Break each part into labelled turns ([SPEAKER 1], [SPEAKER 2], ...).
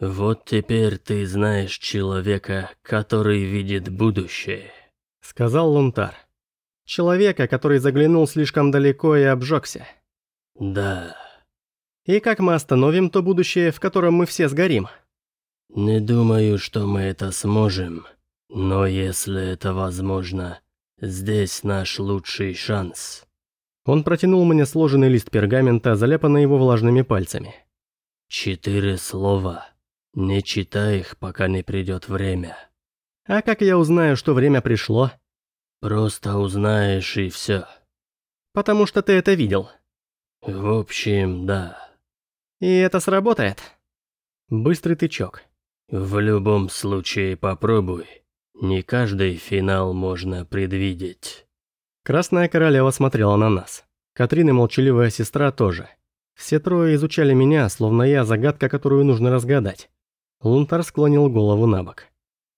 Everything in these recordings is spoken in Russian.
[SPEAKER 1] «Вот теперь ты знаешь человека, который видит будущее», — сказал Лунтар.
[SPEAKER 2] «Человека, который заглянул слишком далеко и обжегся».
[SPEAKER 1] «Да».
[SPEAKER 2] «И как мы остановим то будущее, в котором мы все сгорим?»
[SPEAKER 1] «Не думаю, что мы это сможем, но если это возможно, здесь наш лучший шанс».
[SPEAKER 2] Он протянул мне сложенный лист пергамента, заляпанный его влажными пальцами.
[SPEAKER 1] «Четыре слова». Не читай их, пока не придет время.
[SPEAKER 2] А как я узнаю, что время пришло?
[SPEAKER 1] Просто узнаешь и все.
[SPEAKER 2] Потому что ты это видел.
[SPEAKER 1] В общем, да.
[SPEAKER 2] И это сработает? Быстрый тычок.
[SPEAKER 1] В любом случае попробуй. Не каждый финал можно предвидеть.
[SPEAKER 2] Красная королева смотрела на нас. Катрин и молчаливая сестра тоже. Все трое изучали меня, словно я загадка, которую нужно разгадать. Лунтар склонил голову на бок.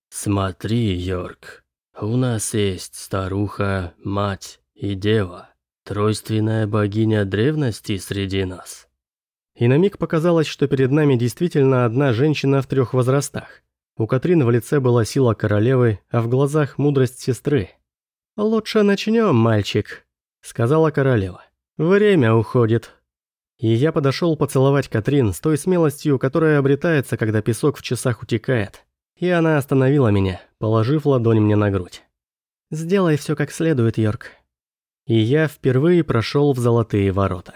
[SPEAKER 1] «Смотри, Йорк, у нас есть старуха, мать и дева, тройственная богиня древности среди нас».
[SPEAKER 2] И на миг показалось, что перед нами действительно одна женщина в трех возрастах. У Катрин в лице была сила королевы, а в глазах мудрость сестры. «Лучше начнем, мальчик», — сказала королева. «Время уходит». И я подошел поцеловать Катрин с той смелостью, которая обретается, когда песок в часах утекает. И она остановила меня, положив ладонь мне на грудь. «Сделай все как следует, Йорк». И я впервые прошел в золотые ворота.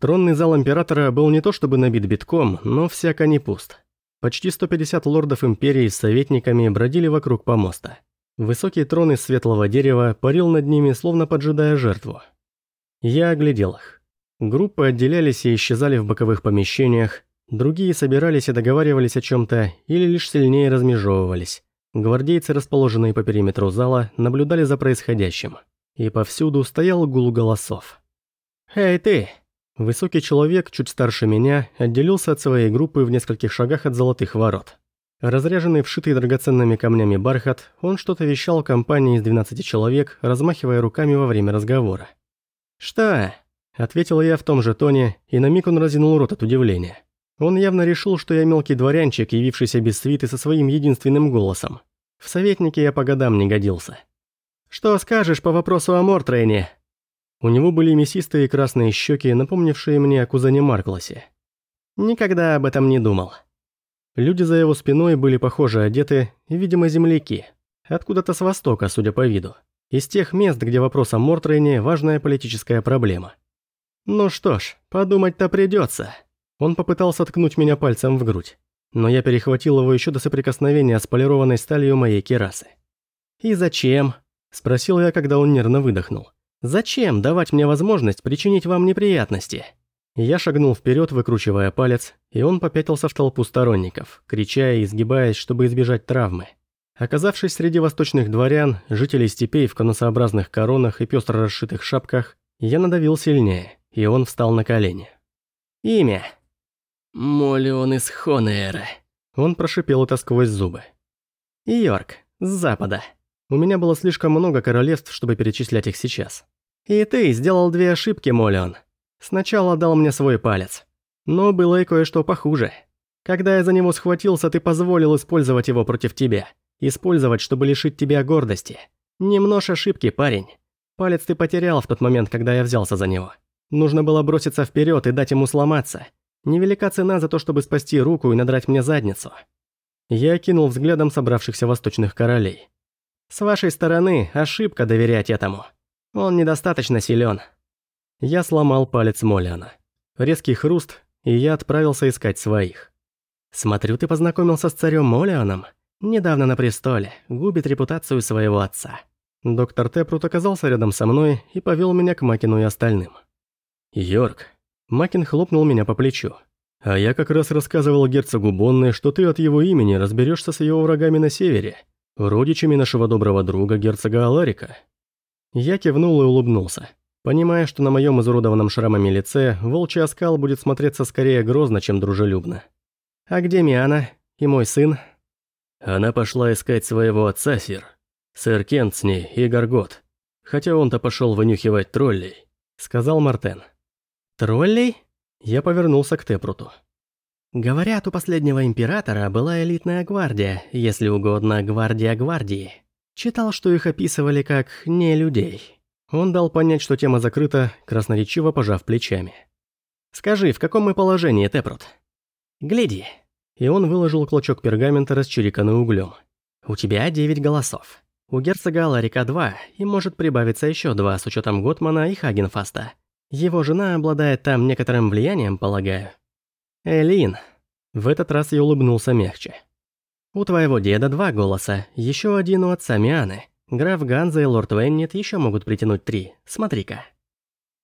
[SPEAKER 2] Тронный зал Императора был не то чтобы набит битком, но всяко не пуст. Почти 150 лордов Империи с советниками бродили вокруг помоста. Высокий трон из светлого дерева парил над ними, словно поджидая жертву. Я оглядел их. Группы отделялись и исчезали в боковых помещениях, другие собирались и договаривались о чем-то или лишь сильнее размежевывались. Гвардейцы, расположенные по периметру зала, наблюдали за происходящим. И повсюду стоял гул голосов. «Эй, ты!» Высокий человек, чуть старше меня, отделился от своей группы в нескольких шагах от золотых ворот. Разряженный вшитый драгоценными камнями бархат, он что-то вещал компании из 12 человек, размахивая руками во время разговора. «Что?» Ответил я в том же тоне, и на миг он разинул рот от удивления. Он явно решил, что я мелкий дворянчик, явившийся без свиты со своим единственным голосом. В советнике я по годам не годился. «Что скажешь по вопросу о Мортрейне?» У него были мясистые красные щеки, напомнившие мне о кузене Маркласе. Никогда об этом не думал. Люди за его спиной были похоже одеты, видимо, земляки. Откуда-то с востока, судя по виду. Из тех мест, где вопрос о Мортрейне – важная политическая проблема. «Ну что ж, подумать-то придется. Он попытался ткнуть меня пальцем в грудь, но я перехватил его еще до соприкосновения с полированной сталью моей керасы. «И зачем?» – спросил я, когда он нервно выдохнул. «Зачем давать мне возможность причинить вам неприятности?» Я шагнул вперед, выкручивая палец, и он попятился в толпу сторонников, крича и изгибаясь, чтобы избежать травмы. Оказавшись среди восточных дворян, жителей степей в конусообразных коронах и пестро расшитых шапках, я надавил сильнее и он встал на колени. «Имя?»
[SPEAKER 1] «Молион из Хонера».
[SPEAKER 2] Он прошипел это сквозь зубы. «Йорк, с запада. У меня было слишком много королевств, чтобы перечислять их сейчас. И ты сделал две ошибки, Молион. Сначала дал мне свой палец. Но было и кое-что похуже. Когда я за него схватился, ты позволил использовать его против тебя. Использовать, чтобы лишить тебя гордости. Немножь ошибки, парень. Палец ты потерял в тот момент, когда я взялся за него. Нужно было броситься вперед и дать ему сломаться. Невелика цена за то, чтобы спасти руку и надрать мне задницу. Я кинул взглядом собравшихся восточных королей. С вашей стороны ошибка доверять этому. Он недостаточно силен. Я сломал палец Молиана. Резкий хруст, и я отправился искать своих. Смотрю, ты познакомился с царем Молианом. Недавно на престоле, губит репутацию своего отца. Доктор Тепрут оказался рядом со мной и повел меня к Макину и остальным.
[SPEAKER 1] «Йорк».
[SPEAKER 2] Макин хлопнул меня по плечу. «А я как раз рассказывал герцогу Бонне, что ты от его имени разберешься с его врагами на севере, родичами нашего доброго друга герцога Аларика». Я кивнул и улыбнулся, понимая, что на моем изуродованном шрамами лице волчий оскал будет смотреться скорее грозно, чем дружелюбно. «А где Миана? И мой сын?»
[SPEAKER 1] Она пошла искать своего отца, сир. Сэр Кент с ней и Гаргот. Хотя он-то пошел вынюхивать троллей, сказал Мартен.
[SPEAKER 2] «Троллей?» Я повернулся к Тепруту. Говорят, у последнего императора была элитная гвардия, если угодно, гвардия гвардии. Читал, что их описывали как «не людей». Он дал понять, что тема закрыта, красноречиво пожав плечами. «Скажи, в каком мы положении, Тепрут?» «Гляди». И он выложил клочок пергамента, расчериканный углем. «У тебя девять голосов. У герцога Аларика два, и может прибавиться еще два с учетом Готмана и Хагенфаста. Его жена обладает там некоторым влиянием, полагаю». «Элин». В этот раз я улыбнулся мягче. «У твоего деда два голоса, еще один у отца Мианы. Граф Ганза и лорд Веннет еще могут притянуть три, смотри-ка».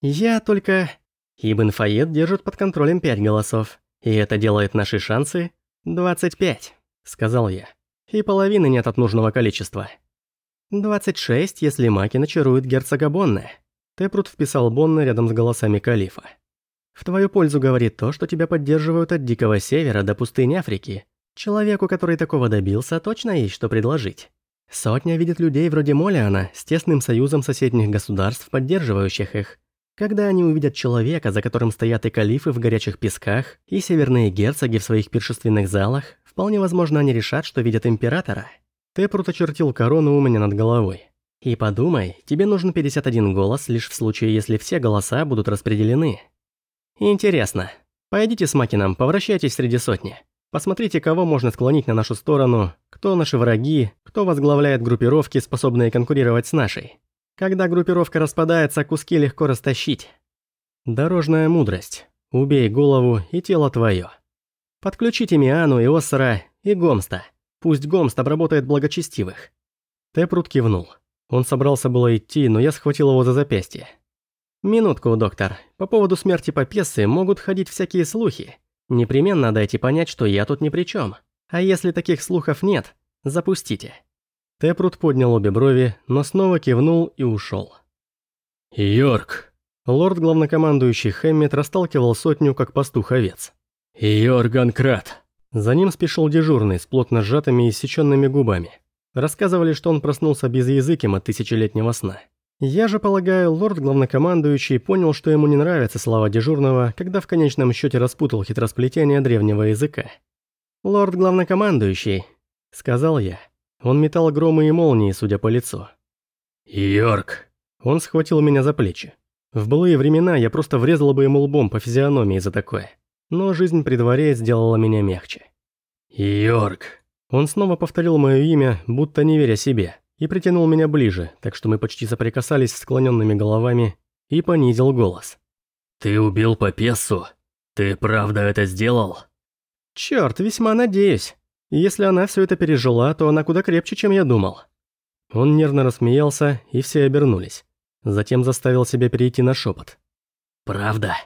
[SPEAKER 2] «Я только...» Ибн Файет держит под контролем пять голосов, и это делает наши шансы 25, сказал я. И половины нет от нужного количества. 26, если Маки начарует герцога Бонне. Тепрут вписал Бонне рядом с голосами Калифа. В твою пользу говорит то, что тебя поддерживают от Дикого Севера до пустыни Африки. Человеку, который такого добился, точно есть что предложить. Сотня видит людей вроде Молиана с тесным союзом соседних государств, поддерживающих их. Когда они увидят человека, за которым стоят и калифы в горячих песках, и северные герцоги в своих пиршественных залах, вполне возможно они решат, что видят императора. Тепрут очертил корону у меня над головой. И подумай, тебе нужен 51 голос лишь в случае, если все голоса будут распределены. Интересно. Пойдите с Макином, повращайтесь среди сотни. Посмотрите, кого можно склонить на нашу сторону, кто наши враги, кто возглавляет группировки, способные конкурировать с нашей. Когда группировка распадается, куски легко растащить. Дорожная мудрость. Убей голову, и тело твое. Подключите Миану и Оссора, и Гомста. Пусть Гомст обработает благочестивых. Тепрут кивнул. Он собрался было идти, но я схватил его за запястье. «Минутку, доктор. По поводу смерти Папессы могут ходить всякие слухи. Непременно дайте понять, что я тут ни при чем. А если таких слухов нет, запустите». Тепрут поднял обе брови, но снова кивнул и ушел.
[SPEAKER 1] «Йорк!»
[SPEAKER 2] Лорд-главнокомандующий Хэммет расталкивал сотню, как пастух овец.
[SPEAKER 1] «Йорк Анкрат!»
[SPEAKER 2] За ним спешил дежурный с плотно сжатыми и иссеченными губами. Рассказывали, что он проснулся без языким от тысячелетнего сна. Я же полагаю, лорд-главнокомандующий понял, что ему не нравятся слова дежурного, когда в конечном счете распутал хитросплетение древнего языка. «Лорд-главнокомандующий», — сказал я. Он метал громы и молнии, судя по лицу.
[SPEAKER 1] «Йорк!»
[SPEAKER 2] Он схватил меня за плечи. В былые времена я просто врезала бы ему лбом по физиономии за такое. Но жизнь при дворе сделала меня мягче.
[SPEAKER 1] «Йорк!»
[SPEAKER 2] Он снова повторил мое имя, будто не веря себе, и притянул меня ближе, так что мы почти соприкасались с склоненными головами, и понизил голос.
[SPEAKER 1] «Ты убил Папессу? Ты правда это сделал?»
[SPEAKER 2] «Чёрт, весьма надеюсь. Если она все это пережила, то она куда крепче, чем я думал. Он нервно рассмеялся, и все обернулись. Затем заставил себя перейти на шепот.
[SPEAKER 1] «Правда?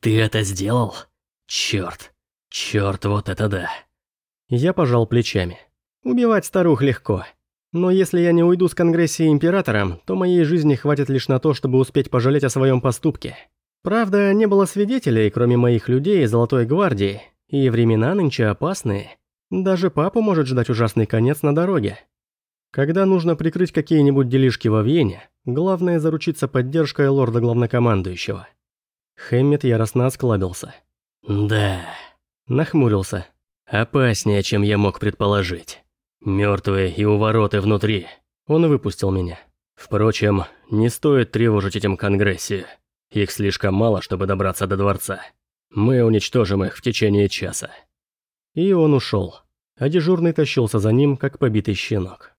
[SPEAKER 1] Ты это сделал? Черт! Черт, вот это да!»
[SPEAKER 2] Я пожал плечами. Убивать старух легко. Но если я не уйду с Конгрессии Императором, то моей жизни хватит лишь на то, чтобы успеть пожалеть о своем поступке. Правда, не было свидетелей, кроме моих людей и Золотой Гвардии, и времена нынче опасные. Даже папу может ждать ужасный конец на дороге. Когда нужно прикрыть какие-нибудь делишки во Вене, главное заручиться поддержкой лорда-главнокомандующего. Хэммет яростно осклабился.
[SPEAKER 1] «Да...»
[SPEAKER 2] Нахмурился.
[SPEAKER 1] «Опаснее, чем я мог предположить. Мертвые и увороты внутри».
[SPEAKER 2] Он выпустил меня.
[SPEAKER 1] Впрочем, не стоит тревожить этим Конгрессе. Их слишком мало, чтобы добраться до дворца. Мы уничтожим их в течение часа.
[SPEAKER 2] И он ушел а дежурный тащился за ним, как побитый щенок.